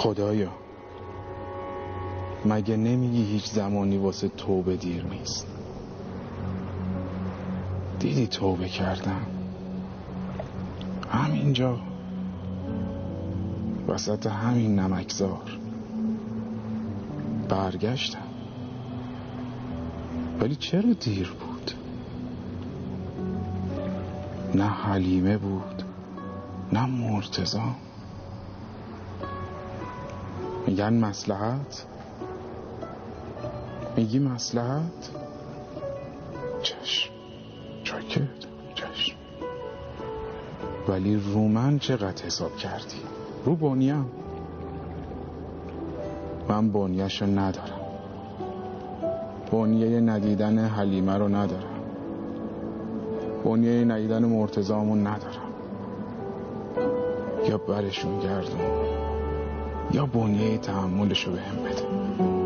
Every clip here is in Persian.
خدایا مگه نمیگی هیچ زمانی واسه توبه دیر نیست؟ دیدی توبه کردم؟ همینجا. وسط همین نمکزار. برگشتم. ولی چرا دیر بود؟ نه حلیمه بود نه مرتزا میگن مسلحت؟ میگی مسلحت؟ چشم. چاکر چشم. ولی رو من چقدر حساب کردی؟ رو بنیم من بنیش رو ندارم. بنیه ندیدن حلیمه رو ندارم. بنیه ندیدن مرتزامون ندارم. یا برشون گردون. یا بنیه تحملش رو بهم بده.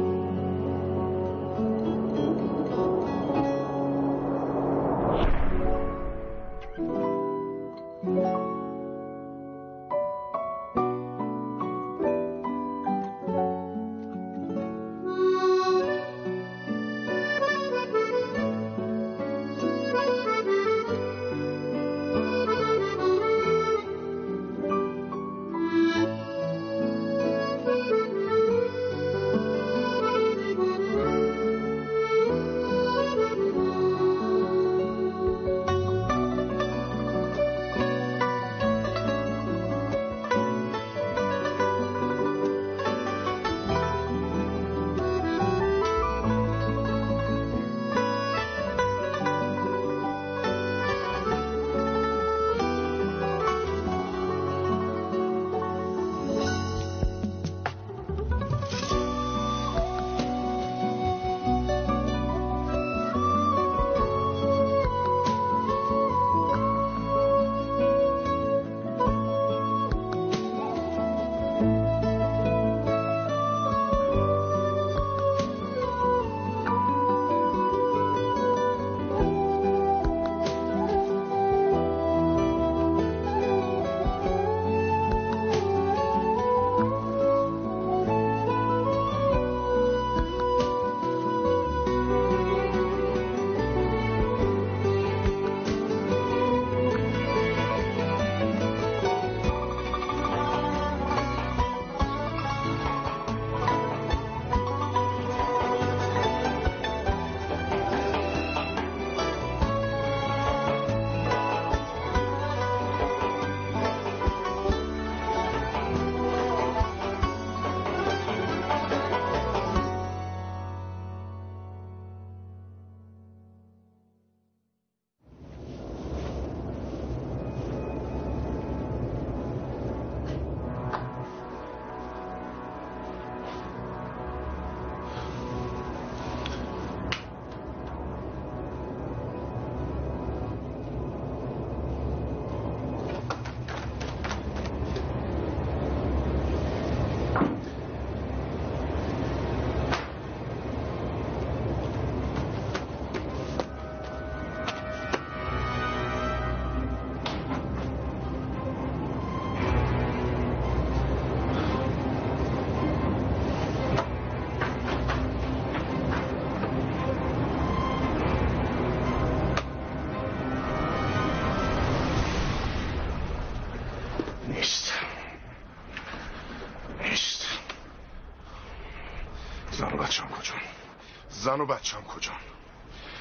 زن و بچم کجا؟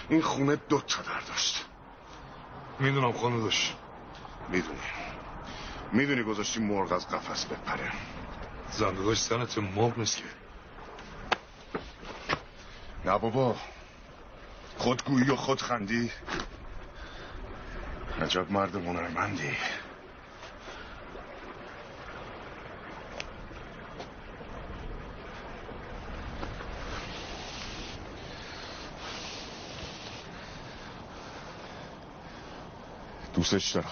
این خونه دو تا در داشت. می‌دونم خانه داشت. می‌دونی. می‌دونی گذاشتی مرغ از قفس بپره. زن داشت زنت مرغ نیست که. نه بابا. خودگویی و خودخندی. عجب مرد هنرمندی دوستش دارم.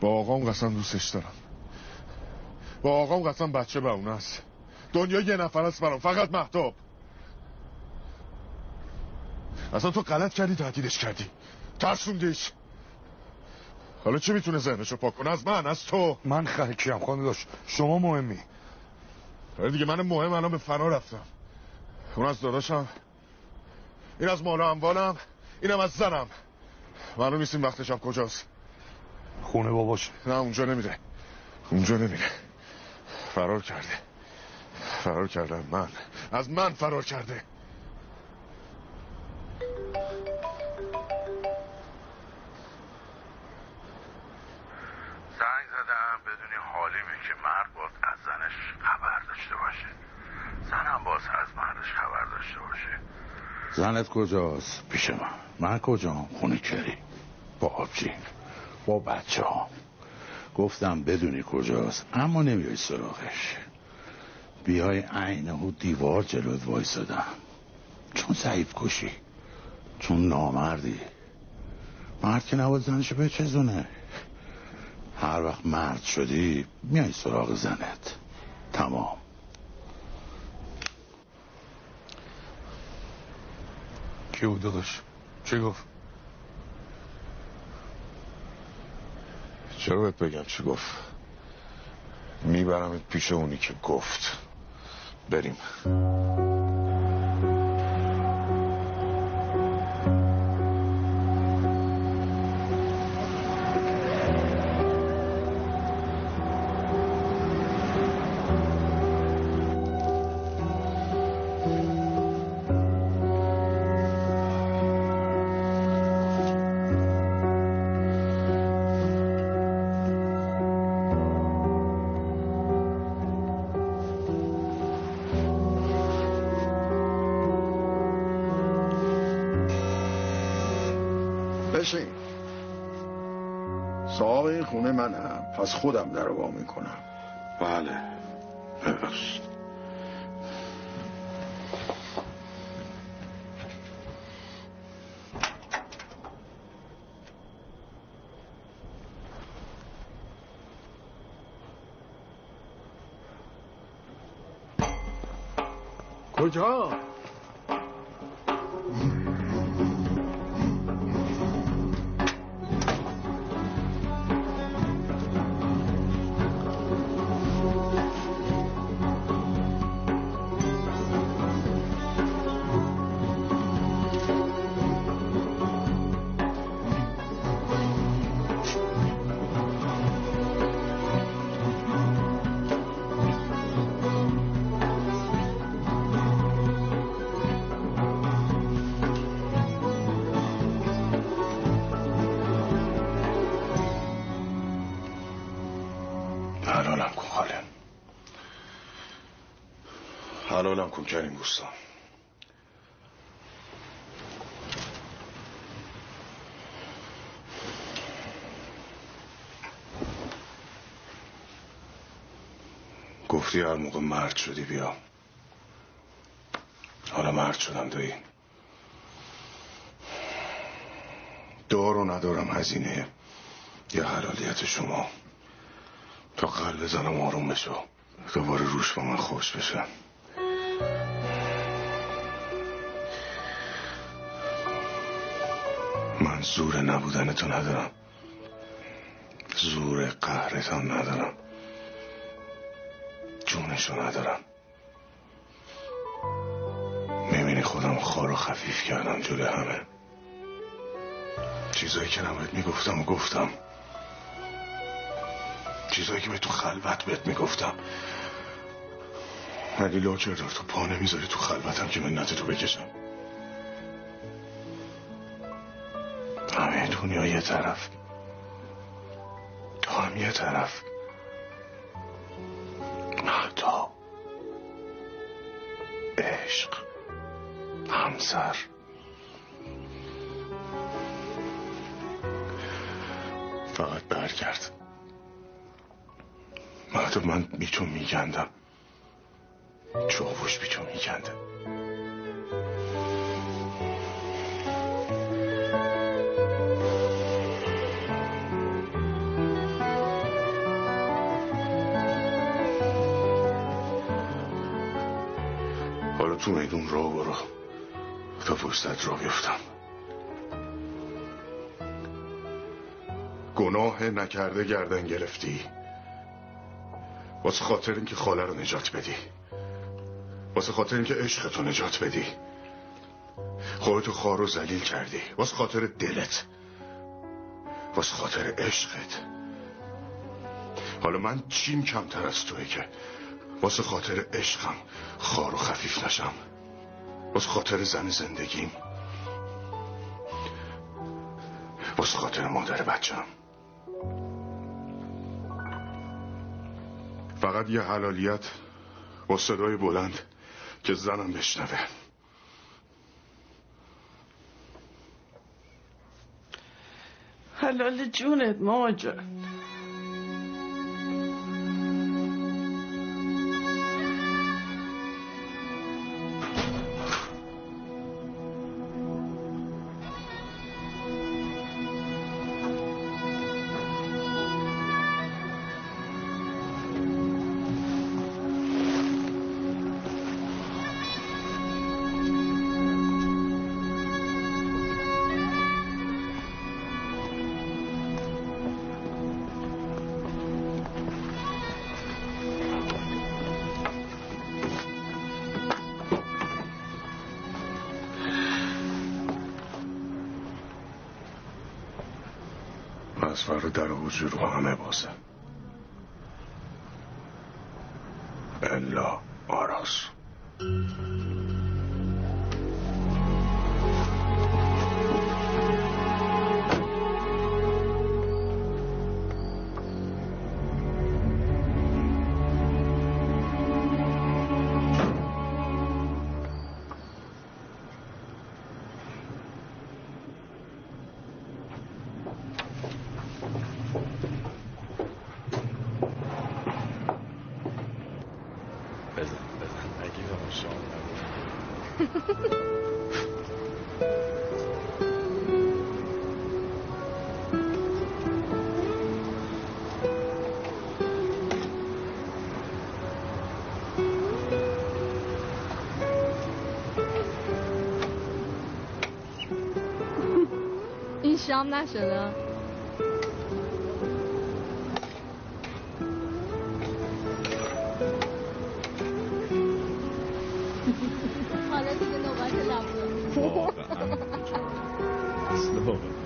با آقام قسم دوستش دارم. با آقام قسم بچه به اون است. دنیا یه نفر است برام فقط محتاب. اصلا تو غلط کردی تهدیدش کردی. ترسوندیش. حالا چه می‌تونه ذهنشو پاک کنه؟ از من از تو. من خرکیم خانه داشت شما مهمی. آره دیگه من مهم الان به فنا رفتم. اون از داداشم. این از مال و اموالم. اینم از زنم. معلوم نیست این وقت شب کجاست. خونه باباش. نه اونجا نمیره. اونجا نمیره. فرار کرده. فرار کرده. من. از من فرار کرده. زنگ زدم بدونی حالیمه که مرد باز از زنش خبر داشته باشه. زنم باز از مردش خبر داشته باشه. زنت کجاست؟ پیش من من کجام؟ خونه کری با آبجی با بچه ها گفتم بدونی کجاست اما نمیای سراغش. بیای عینه و دیوار جلوت وایسادم. چون ضعیف کشی. چون نامردی. مرد که نباید زنشو به چزونه هر وقت مرد شدی میای سراغ زنت. تمام. کی بود داداش؟ چی گفت؟ چرا بهت بگم چی گفت؟ میبرمت پیش اونی که گفت. بریم. بشین صاحب این خونه منم. پس خودم در وا می‌کنم. بله. ببخش کجا؟ کن کریم بوستان گفتی هر موقع مرد شدی بیا. حالا مرد شدم دایی دار و ندارم هزینه. یا حلالیت شما. تا قلب زنم آروم بشه دوباره روش با من خوش بشه. من زور نبودنتو ندارم. زور قهرتان ندارم. جونشو ندارم. می‌بینی خودم خار و خفیف کردم جلوی همه. چیزایی که نباید می‌گفتم و گفتم. چیزایی که به تو خلوت بهت می‌گفتم. ولی دار تو پا نمی‌ذاری تو خلوتم که منت تو بکشم. همه دنیا یه طرف. تو هم یه طرف. حتی عشق همسر. فقط برگرد. مرد من تو میگندم. چاوش بی تو میگنده حالا تو میدون راه برو. تا پشتت را بیفتم. گناه نکرده گردن گرفتی. واسه خاطر اینکه خاله رو نجات بدی. واسه خاطر اینکه عشقتو نجات بدی. خودتو خار و زلیل کردی. واسه خاطر دلت. واسه خاطر عشقت. حالا من چیم کمتر از توی که واسه خاطر عشقم خار و خفیف نشم. واسه خاطر زن زندگیم. واسه خاطر مادر بچم فقط یه حلالیت با صدای بلند. که زنم بشنوه. حلال جونت ماما جان. فردا در حجر رو همه بازه. الا. شام نشده حالا دیگه نوبت لبنان اصلا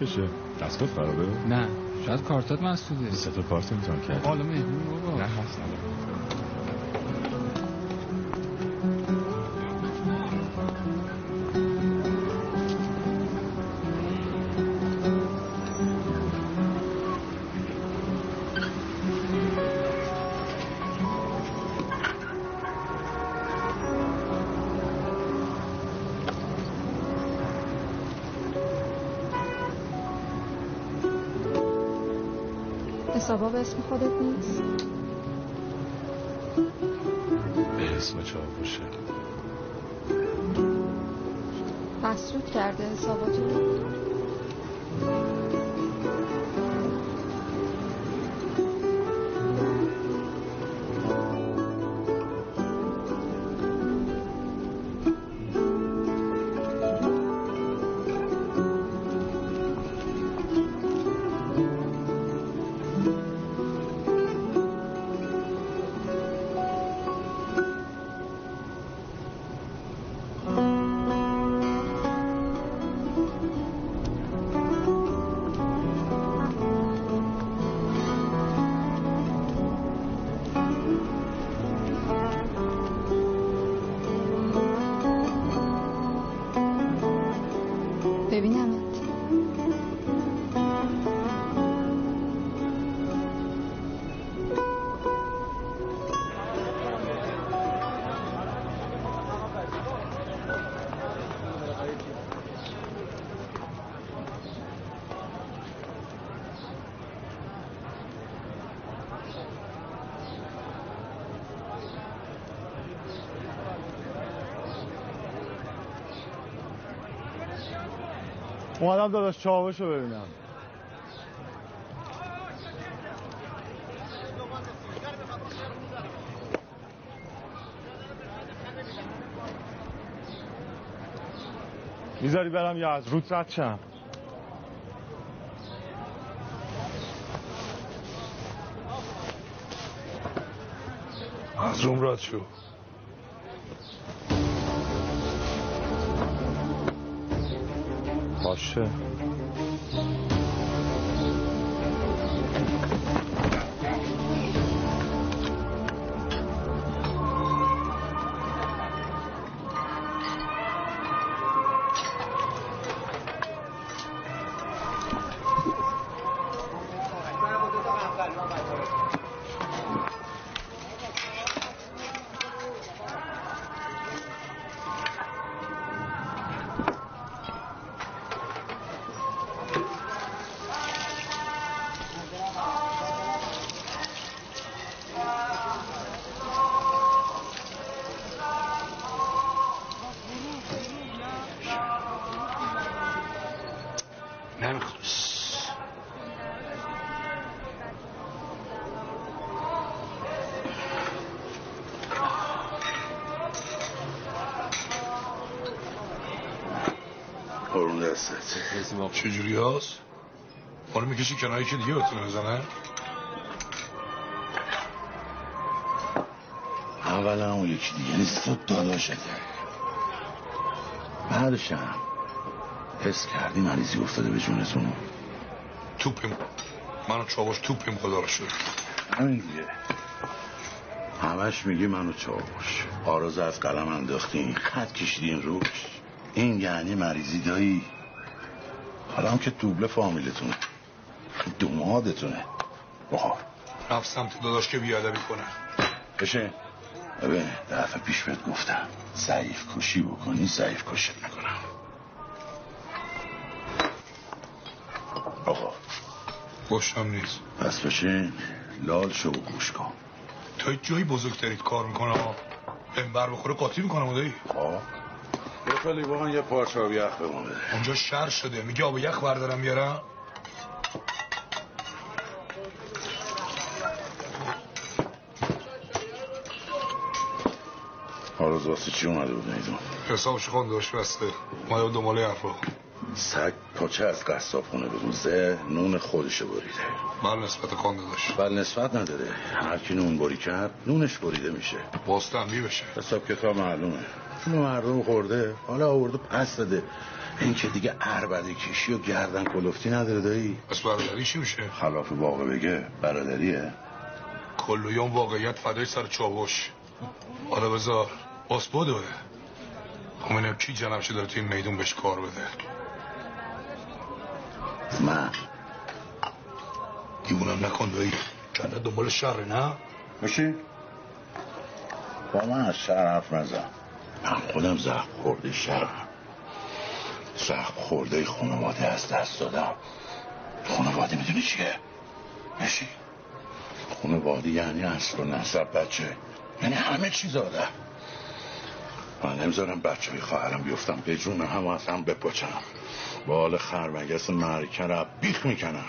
نمی‌کشه؟ دستگاه خرابه؟ نه. شاید کارتات مسدوده سه تا کارت امتحان کرد حالا مهمون بابا. نه هست نداره به اسم چاوشه مسدود کرده حساباتو اومدم داداش چاوش رو ببینم. می‌ذاری برم یا از رود رد شم. از روم رد شو. باشه نمی‌خوام قرون دستت چجوری هست؟ حالا می‌کشی کنایی که دیگه بتونه بزنه؟ اولا اون یکی دیگه نیست. تو داداشته بعدش هم حس کردی مریضی افتاده به جونتون. توپیم. منو چاوش توپیم خدا رو شد همین دیگه. همش میگی منو چاوش آرز از قلم انداختین خط کشیدین روش. این یعنی مریضی دایی. حالا هم که دوبله فامیلتونه. دومادتونه. بخور رفت سمت داداش که بیادبی کنه. بشه. ببین دفعه پیش بهت گفتم. ضعیف کشی بکنی ضعیف کشت می‌کنم. آقا گوشتم نیست. پس بشین لال شو و گوش کن. تا جایی بزرگترید کار می‌کنه ها بر بخوره قاطی می‌کنم دایی خب یه خالی بان یه پارچه آب یخ بمون بده اونجا شر شده. میگه آب یخ بردارم بیارم. آرز واسه چی اومده بود میدون حسابش خون بسته. اومده بود دنباله حرفا سگ پاچه از قصاب خونه به روزه نون خودشو بریده. بر نسبت خانده داشت. بل نسبت نداره. هر کی نون بری کرد نونش بریده میشه. باز تنبیه بشه حساب کتاب معلومه. چون مردم خورده. حالا آورده پس داده. این که دیگه عربده کشی و گردن کلفتی نداره دایی. پس برادری چی میشه؟ خلاف واقع بگه برادریه. کل یوم واقعیت فدای سر چاوش. حالا بذار باس بدوه همینم کی جنبشه داره توی میدون بهش کار بده؟ من. دیوونم نکن دایی. کنه دنبال شر نه؟ باشی با من از شهر حرف نزن. من خودم زخم خورده شهرم زخم خورده خانواده از دست دادم. خانواده می‌دونی چیه؟ بشی خانواده یعنی اصل و نسب بچه. یعنی همه چیز آدم. من نمی‌ذارم بچه های خواهرم بیفتم به جون هم از هم بپاچم بال خرمگس مرکه را بیخ می‌کنم.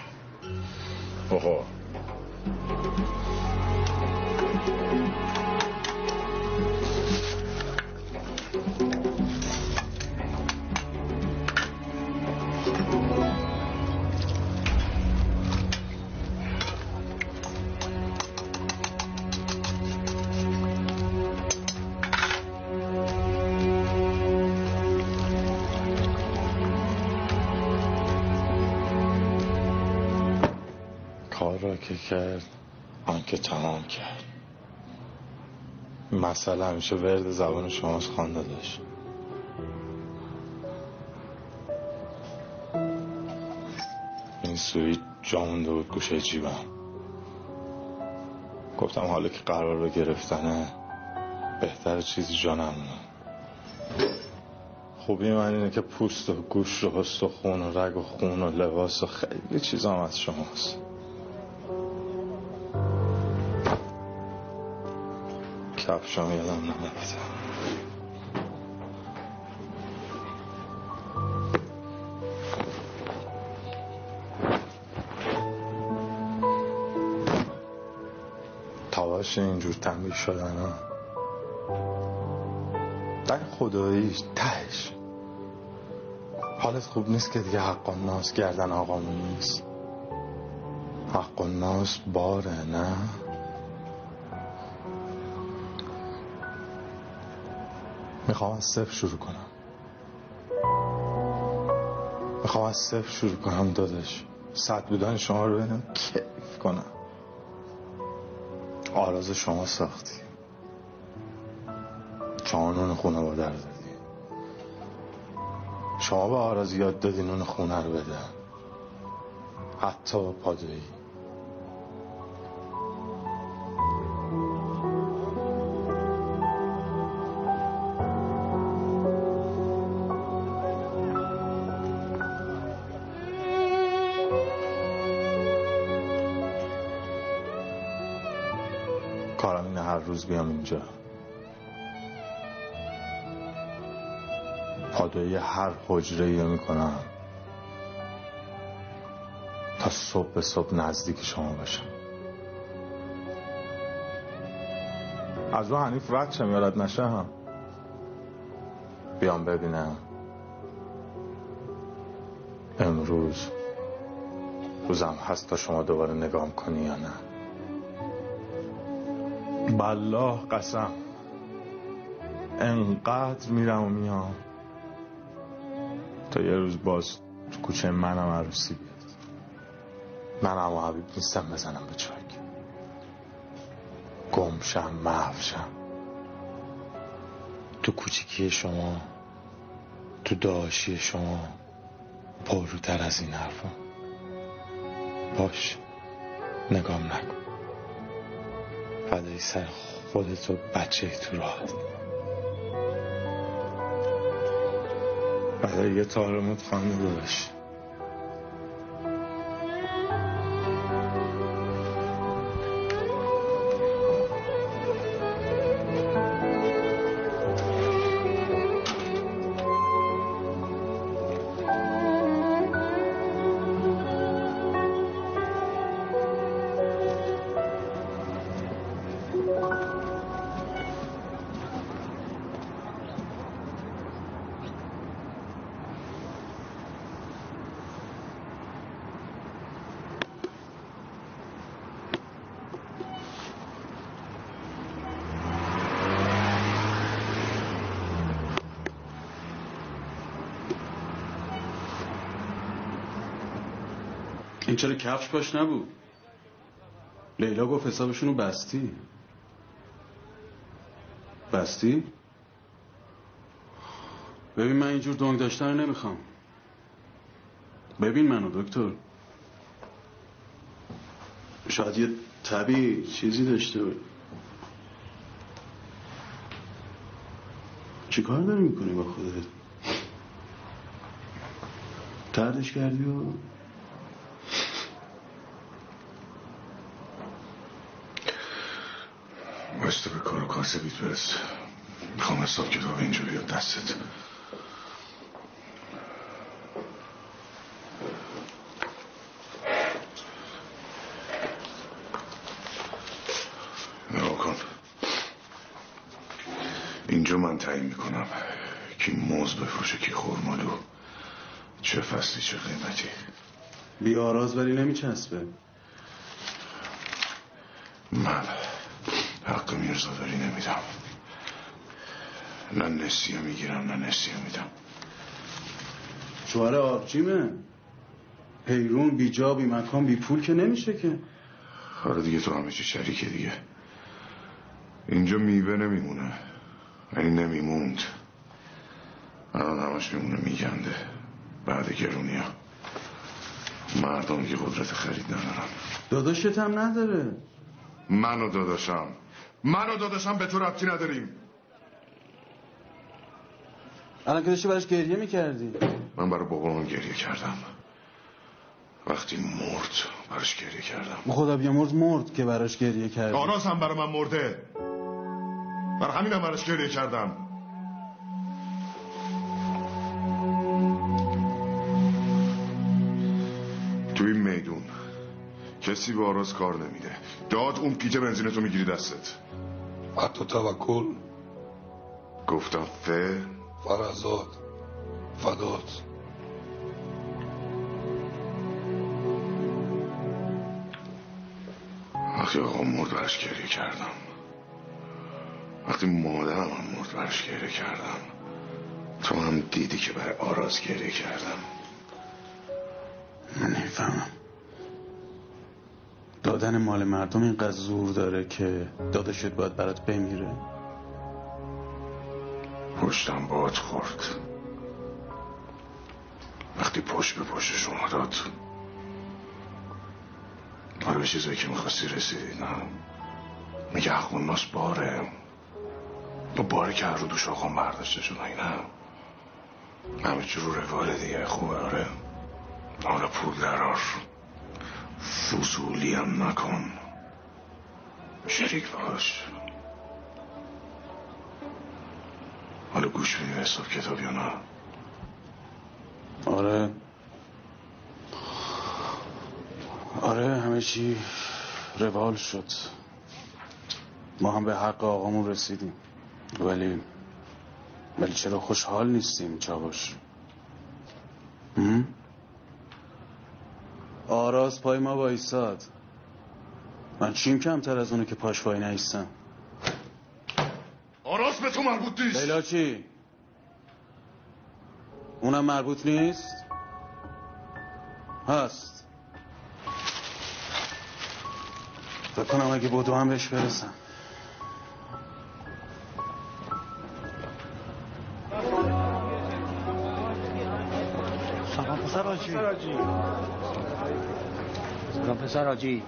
آقا را که کرد. آن که تمام کرد. مسئله همیشه ورد زبان شماست خوانده داشت. این سوی جا مونده بود گوشه جیبم. گفتم حالا که قرار رو گرفتنه بهتر چیزی جا نمونه خوبی من اینه که پوست و گوش و حست و خون و رگ و خون و لباس و خیلی چیزام از شماست. کفشم یادم نمیاد تلاش اینجور تنبیه شدن ها. در خدایی تهش. حالت خوب نیست که دیگه حق و ناس گردن آقامون نیست. حق و ناس باره نه؟ می‌خوام از صفر شروع کنم. می‌خوام از صفر شروع کنم دادش صد بودن شما رو ببینم کیف کنم. آراز شما ساختی. شما نون خونه با در دادی. شما به آراز یاد دادی نون خونه رو بده حتی پادویی روز بیام اینجا. پادویی هر حجره رو می‌کنم تا صبح به صبح نزدیک شما باشم. از رو حنیف رد شم یارت نشه هم بیام ببینم. امروز روزم هست تا شما دوباره نگام کنی یا نه. بالله قسم. انقدر میرم و میام. تا یه روز باز تو کوچه منم عروسی بیاد. منم و حبیب نیستم بزنم به چاک گمشم محوشم. تو کوچیکی شما تو داشی شما پرروتر از این حرفا. باش نگام نکن. فدای سر خودت و بچه تو راحت برای یه تارموت خانه داداش چرا کفش پاش نبود؟ لیلا گفت حسابشونو بستی. بستی؟ ببین من اینجور دنگ داشتن رو نمی‌خوام. ببین منو دکتر. شاید یه طبی چیزی داشته بود. چی کار داری می‌کنی با خودت؟ تردش کردی و بسته به کار و برس می‌خوام حساب کتاب اینجا بیاد دستت. نگاه کن. اینجا من تعیین می‌کنم کی موز بفروشه کی خورمالو چه فصلی چه قیمتی. بی آراز ولی نمیچسبه من حق میرزاداری نمیدم نه نسیه می‌گیرم نه نسیه میدم. شوهر آبجیمه حیرون بی جا بی مکان بی پول که نمیشه که. حالا دیگه تو همه چی شریکه دیگه. اینجا میوه نمیمونه. یعنی نمیموند. الان همش میمونه میگنده. بعد گرونی ها مردم که قدرت خرید ندارن. داداشت هم نداره. من و داداشم. من و داداشم به تو ربطی نداریم. الان که داشتی براش گریه می‌کردی؟ من برای بابامون گریه کردم. وقتی مرد براش گریه کردم. خدا بیامرز مرد که براش گریه کردی. آراز هم برای من مرده. برای همینم براش گریه کردم. تو این میدون کسی به آراز کار نمیده. داد اون پیت بنزین تو می‌گیری دستت. حتی توکل. گفتم فعل. فرزاد فدات وقتی آقا مرد برش گریه کردم وقتی مادرم هم مرد برش گریه کردم تو هم دیدی که برای آراز گریه کردم. من نمی‌فهمم. دادن مال مردم اینقدر زور داره که داداشت باید برات بمیره. پشتم باد خورد. وقتی پشت به پشت شما داد حالا به چیزایی که می‌خواستی رسیدی نه؟ میگه حق ناس باره. با باره که رو دوش آقام برداشته نه؟ همه چی رو روال دیگه خوبه آره؟ حالا پول درار فضولی هم نکن. شریک باش حالا گوش به حساب کتاب یا نه آره. آره همه چی روال شد. ما هم به حق آقامون رسیدیم. ولی ولی چرا خوشحال نیستیم چاوش؟ آراز پای ما وایساد. من چیم کمتر از اونو که پاش وای نیستم؟ تو مربوط نیست. لیلا چی؟ اونم مربوط نیست؟ هست. فکر کنم اگه بودو هم بهش برسم. سلام پسر آجی. سلام پسر آجی.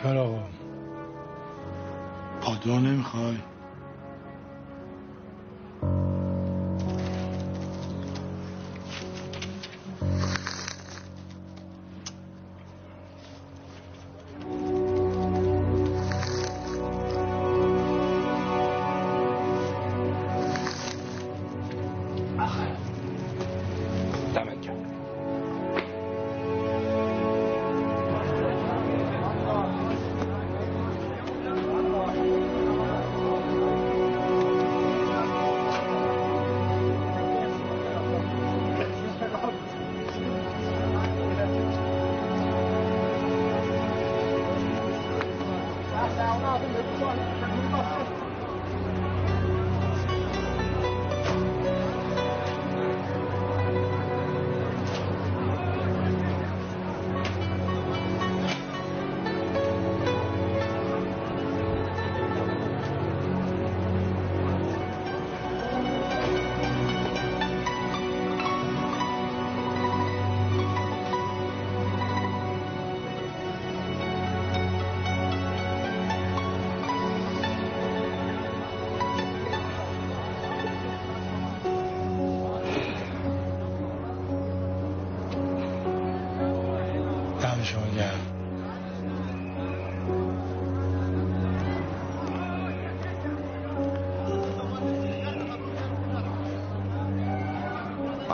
اکبر آقا نمی‌خوای؟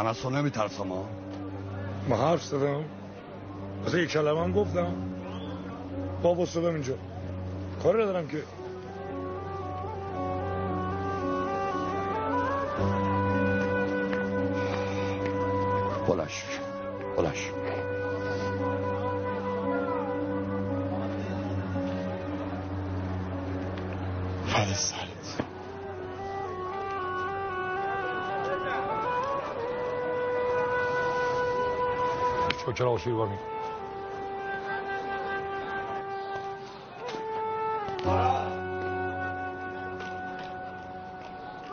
من از تو نمیترسم ها ما حرف زدم از یک کلمه هم گفتم. باب استادم اینجا. کاری ندارم که. بلش بلش. چرا آشیروار می‌کنه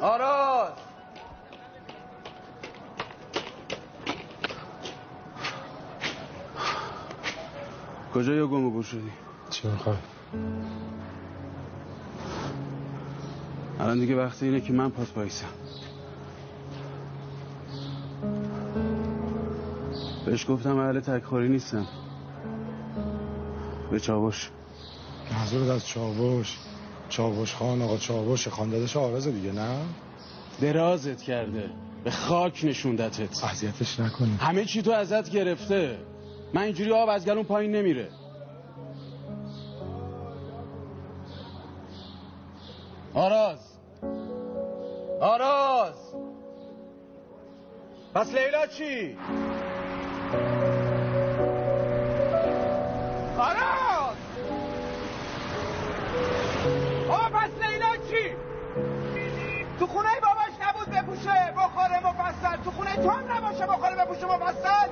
آراز کجا یا گم و شدی؟ چی می‌خوای؟ الان دیگه وقتی اینه که من پاس بایستم بهش گفتم اهل تکخوری نیستم. به چاوش. منظورت از چاوش. چاوش خان آقا چاوش خاندادش آرزه دیگه نه؟ درازت کرده. به خاک نشوندتت. اذیتش نکنی. همه چی تو ازت گرفته. من اینجوری آب از گلون پایین نمیره. آراز. آراز. پس لیلا چی؟ خونه باباش نبود بپوشه. بخوره مفصل. تو خونه تو هم نباشه بخوره بپوشه مفصل.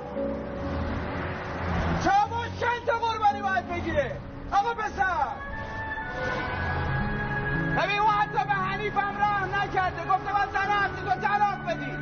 چابوش چند تا قربانی باید بگیره؟ آقا پسر. ببین اون حتی به حنیف هم نکرده. گفته من زنه هستی تو طلاق بدی.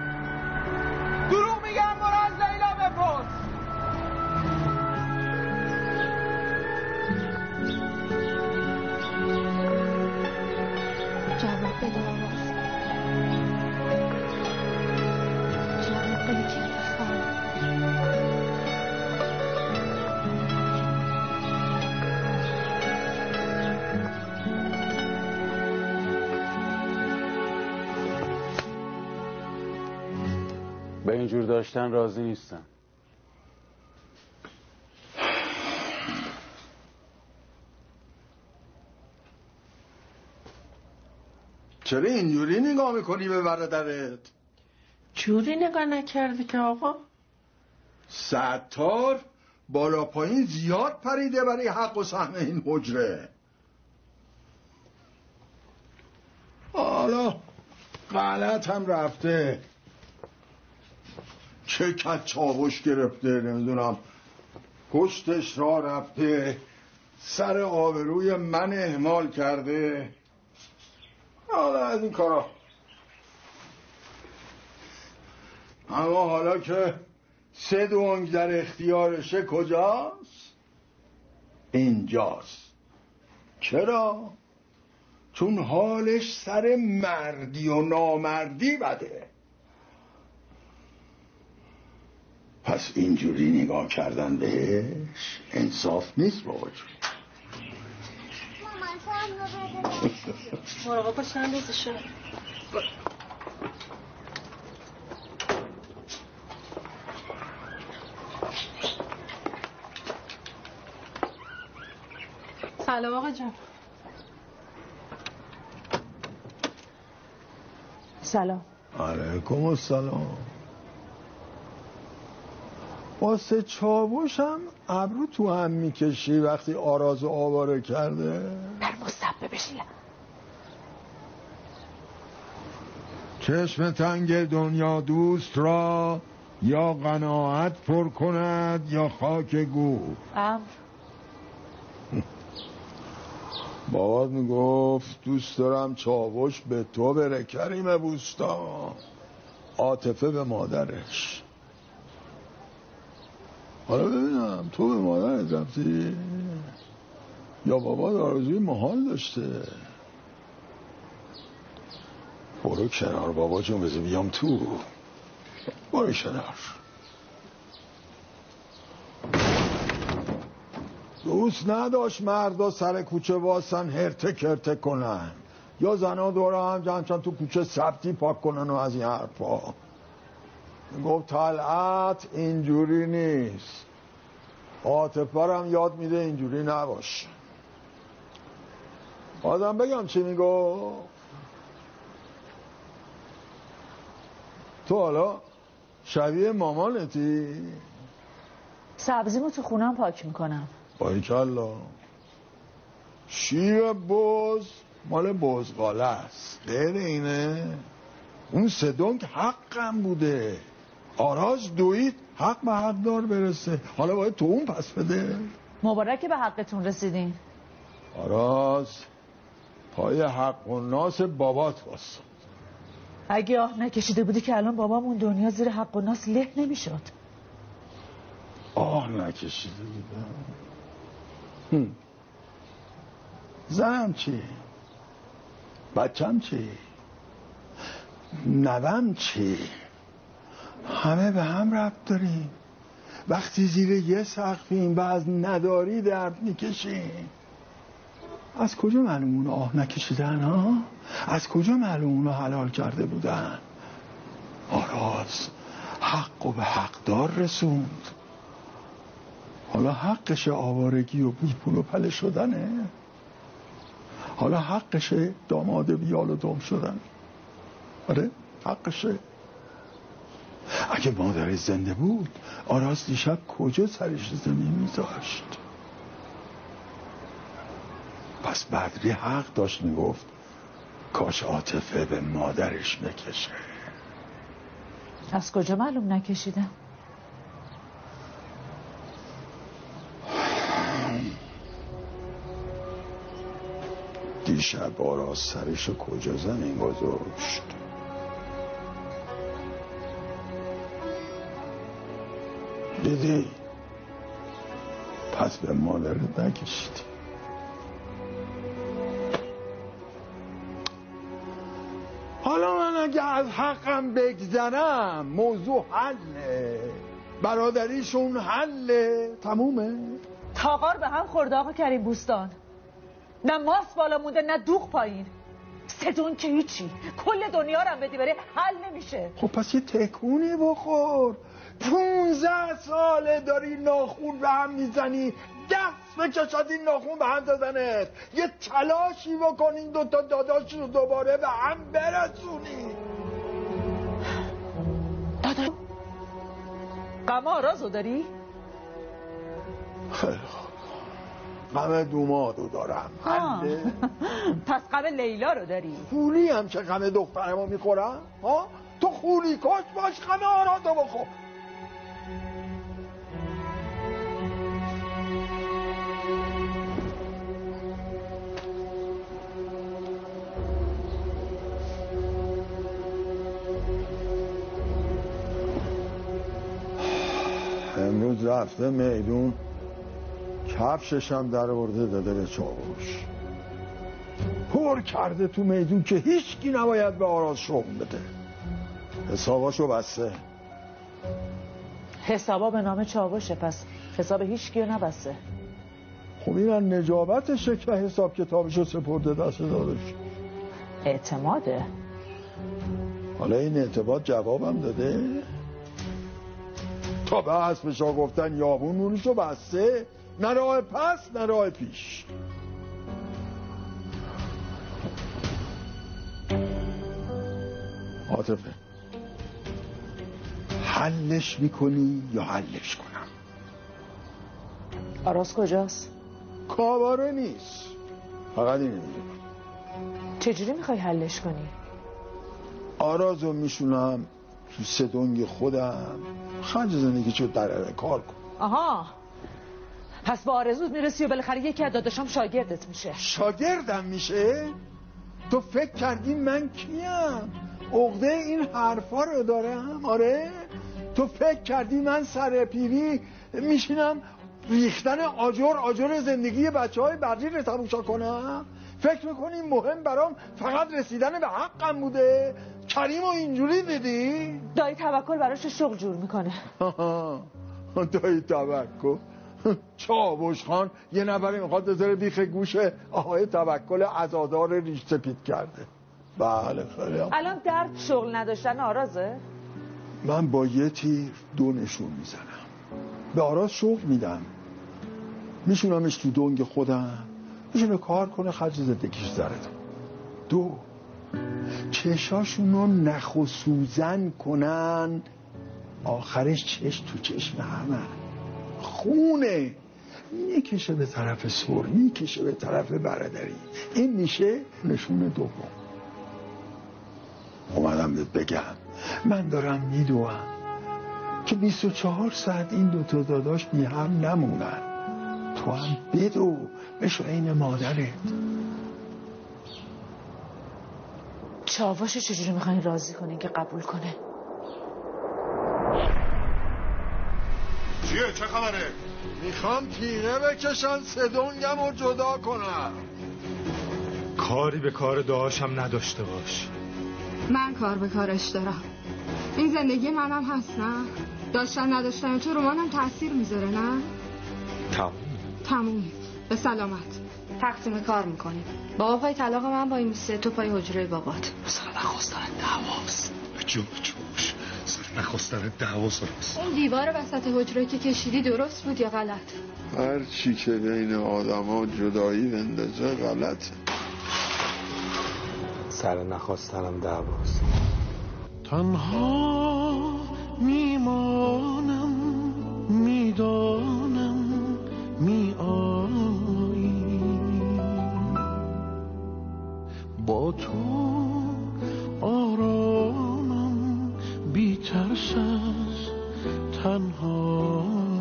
به اینجور داشتن راضی نیستم. چرا اینجوری نگاه می‌کنی به برادرت؟ جوری نگاه نکردی که آقا؟ ستار بالا پایین زیاد پریده برای حق و سهم این حجره. حالا غلط هم رفته. چه کت چاوش گرفته نمی‌دونم. پشتش را رفته سر آبروی من اهمال کرده. حالا از این کارا. اما حالا که سه دونگ در اختیارشه کجاست؟ اینجاست. چرا؟ چون حالش سر مردی و نامردی بده. پس اینجوری نگاه کردن بهش انصاف نیست بابا جون. مراقب باش اندازشه سلام آقا جان. سلام. علیکم السلام. واسه چاوشم ابرو تو هم می‌کشی وقتی آراز و آواره کرده؟ بر مصبه بشیم چشم تنگ دنیا دوست را یا قناعت پر کند یا خاک گو؟ امر. بابات می‌گفت دوست دارم چاوش به تو بره کریم بوستا. عاطفه به مادرش. حالا ببینم تو به مادرت رفتی؟ یا بابا آرزوی محال داشته؟ برو کنار بابا جون بذار بیام تو. برو کنار. دوست نداشت مردا سر کوچه واسن هرته کرته کنن. یا زنا دور هم جمعشن تو کوچه سبتی پاک کنن و از این حرفا. گفت طلعت اینجوری نیست. عاطفه هم یاد میده اینجوری نباش آدم بگم چی میگو؟ تو حالا شبیه مامانتی؟ سبزیمو تو خونم پاک می‌کنم. باریکلا شیر بز مال بزغاله است. غیر اینه. اون سدونک حقم بوده. آراز دوید حق به حق دار برسه. حالا باید تو اون پس بده. مبارک به حقتون رسیدین. آراز پای حق و ناس بابات واسه اگه آه نکشیده بودی که الان بابامون دنیا زیر حق و ناس له نمی‌شد. آه نکشیده بودم. زنم چی؟ بچم چی؟ نوم چی؟ همه به هم ربط داریم. وقتی زیر یه سقفیم و از نداری درد می‌کشیم. از کجا معلوم اون آه نکشیدن ها؟ از کجا معلوم اونو حلال کرده بودن؟ آراز حق و به حقدار رسوند. حالا حقش آوارگی و بی پول و پله شدنه. حالا حقشه داماد بیال و دم شدن. آره حقشه اگه مادرش زنده بود آراز دیشب کجا سرش زمین میذاشت؟ پس بدری حق داشت می‌گفت کاش عاطفه به مادرش نکشه از کجا معلوم نکشیدم دیشب آراز سرش کجا زمین گذاشت؟ دیدی پس به مادرت نکشیدی حالا من اگه از حقم بگذرم موضوع حله. برادریشون حله. تمومه؟ تاقار به هم خورده آقا کریم بوستان. نه ماست بالا مونده نه دوغ پایین. ستون که هیچی. کل دنیا رو هم بدی بره حل نمیشه. خب پس یه تکونی بخور. پونزه ساله داری ناخون به هم می‌زنی. دست بکشد این ناخون به هم زدنت. یه تلاشی بکن این دوتا داداش رو دوباره به هم برسونی. دادا غم آرازو داری؟ خیلی غم دومادو دارم. پس غم لیلا رو داری؟ خولی هم که غم دخترمو می‌خورم؟ ها؟ تو خولی کش باش غم آرادو بخور. امروز رفته میدون. کفشش هم در ورده داده به چاوش. پر کرده تو میدون که هیچکی نباید به آراز شغل بده. حساباشو بسته. حسابا به نام چاوشه پس حساب هیچ کیو نبسته. خب این نجابتشه که حساب کتابشو سپرده دست دادش. اعتماده. حالا این اعتباط جوابم داده. تا به اسبشا گفتن یابون نونشو بسته نه راه پس نه راه پیش. عاطفه حلش می‌کنی یا حلش کنم؟ آراز کجاست؟ کاباره نیست. فقط اینو میگم. چجوری می‌خوای حلش کنی؟ آرازو میشونم. تو سدنگ خودم. خرج زندگی چو در کار کن. آها. پس با آرزوت می‌رسی و بالاخره یکی از داداشام شاگردت میشه. شاگردم میشه؟ تو فکر کردی من کیم؟ عقده این حرفا رو دارم؟ آره. تو فکر کردی من سر پیری میشینم ریختن آجر آجر زندگی بچه های برجی رو تماشا کنم؟ فکر می‌کنی مهم برام فقط رسیدن به حقم بوده؟ کریم و اینجوری دیدی؟ دایی توکل براش شغل جور می‌کنه. دایی توکل. چاوش خان یه نفری می‌خواد بذاره بیخ گوش آقای توکل ازادار ریش سپید کرده. بله خیلی. الان درد شغل نداشتن آرازه؟ من با یه تیر دو نشون می‌زنم. به آراز شغل میدم. میشونمش تو دنگ خودم. میشونه کار کنه خرج زندگیش زرد دو. چشاشونو نخ و سوزن کنن. آخرش چش تو چشم همه. خونه. می‌کشه به طرف سر می‌کشه به طرف برادری. این میشه نشون دوم. اومدم بهت بگم. من دارم میدوم که 24 ساعت این دوتا داداش بی نمونن. تو هم بدو. بشو این مادرت. چاواشو چجوری می‌خواین راضی کنین که قبول کنه؟ چیه؟ چه خبره؟ می‌خوام تیغه بکشن سدونگم رو جدا کنم. کاری به کار دعاشم نداشته باش. من کار به کارش دارم. این زندگی منم هست نه؟ داشتن نداشتن تو رو منم تاثیر می‌ذاره نه؟ تموم تمومی به سلامت. تقسیم کار می‌کنیم بابا پای طلاق من با این میسته تو پای حجره بابات. سر نخواستن دعواست. جون جوش سر نخواستن دعواست. اون دیوار وسط حجره که کشیدی درست بود یا غلط؟ هر چی که بین آدما جدایی بندازه غلطه سر نخواستنم دعواست. تنها میمانم می‌دانم با تو آرامم بی ترس از تنهایی.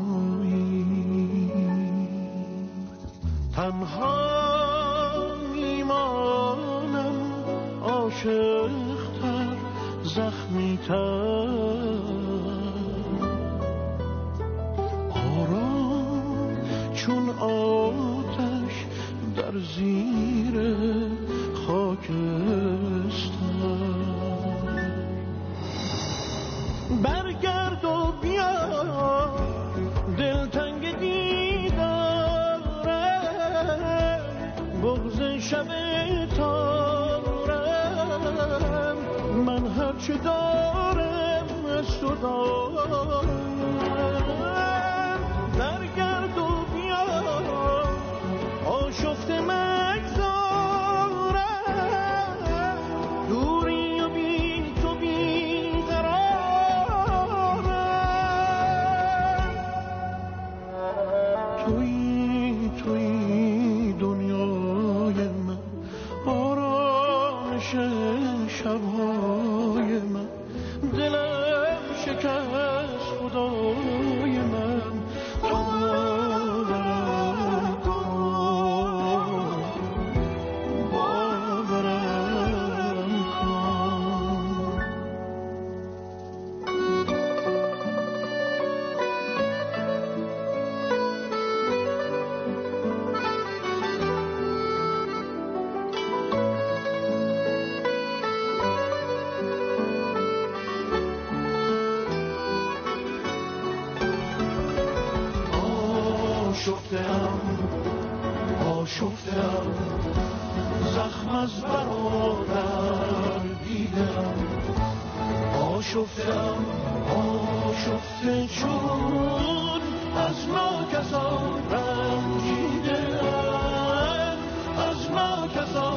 تنها میمانم عاشقتر زخمی تر آرام چون آتش در زیر آشفتم آشفتم زخم از برادر دیدم. آشفتم آشفته چون از ما کسان رنجیده. از ما کسان